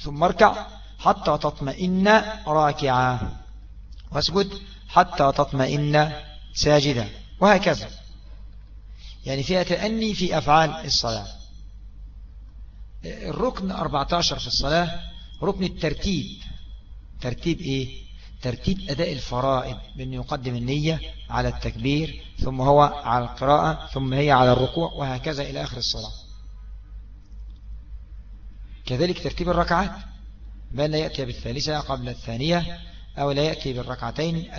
ثم اركع حتى تطمئن راكعا. واسجد حتى تطمئن ساجدا. وهكذا. يعني فيها تأني في أفعال الصلاة. الركن 14 في الصلاة ركن الترتيب. ترتيب إيه؟ ترتيب أداء الفرائض بأنه يقدم النية على التكبير ثم هو على القراءة ثم هي على الركوع وهكذا إلى آخر الصلاة. كذلك ترتيب الركعات. بأن لا يأتي بالثالثة قبل الثانية أو لا يأتي بالركعتين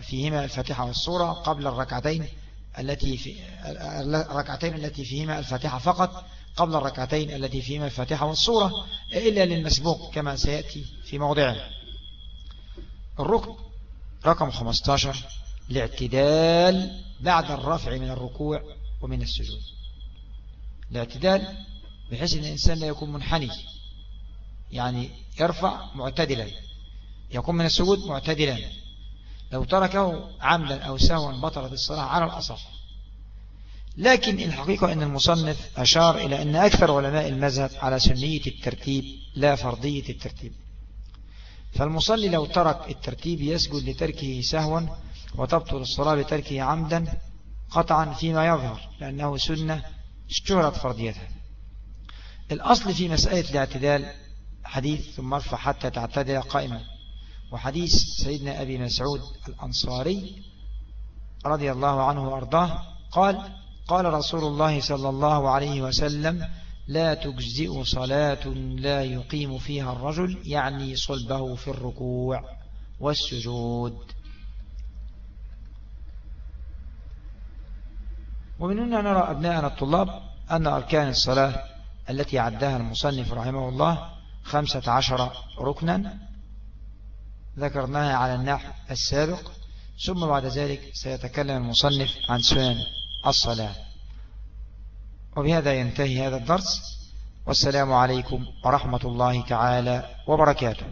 فيهما الفاتحة والصورة قبل الركعتين التي في الركعتين التي فيهما الفاتحة فقط قبل الركعتين التي فيهما الفاتحة والصورة إلا للمسبوق كما سيأتي في موضعه الركن رقم 15 الاعتدال بعد الرفع من الركوع ومن السجود. الاعتدال بحيث أن الإنسان لا يكون منحني يعني يرفع معتدلا يكون من السجود معتدلا. لو تركه عمدا أو سهوا بطلت الصلاة على الأصح لكن الحقيقة أن المصنف أشار إلى أن أكثر علماء المذهب على سنية الترتيب لا فرضية الترتيب. فالمصلي لو ترك الترتيب يسجد لتركه سهوا وتبطل الصلاة بتركه عمدا قطعا فيما يظهر لأنه سنة اشتهرت فرضيتها. الأصل في مسألة الاعتدال حديث ثم ارفع حتى تعتدل قائما. وحديث سيدنا أبي مسعود الأنصاري رضي الله عنه وأرضاه قال قال رسول الله صلى الله عليه وسلم لا تجزئ صلاة لا يقيم فيها الرجل يعني صلبه في الركوع والسجود. ومن هنا نرى أبناءنا الطلاب أن أركان الصلاة التي عدها المصنف رحمه الله خمسة عشر ركنا ذكرناها على النحو السابق ثم بعد ذلك سيتكلم المصنف عن سنن الصلاة. وبهذا ينتهي هذا الدرس. والسلام عليكم ورحمة الله تعالى وبركاته.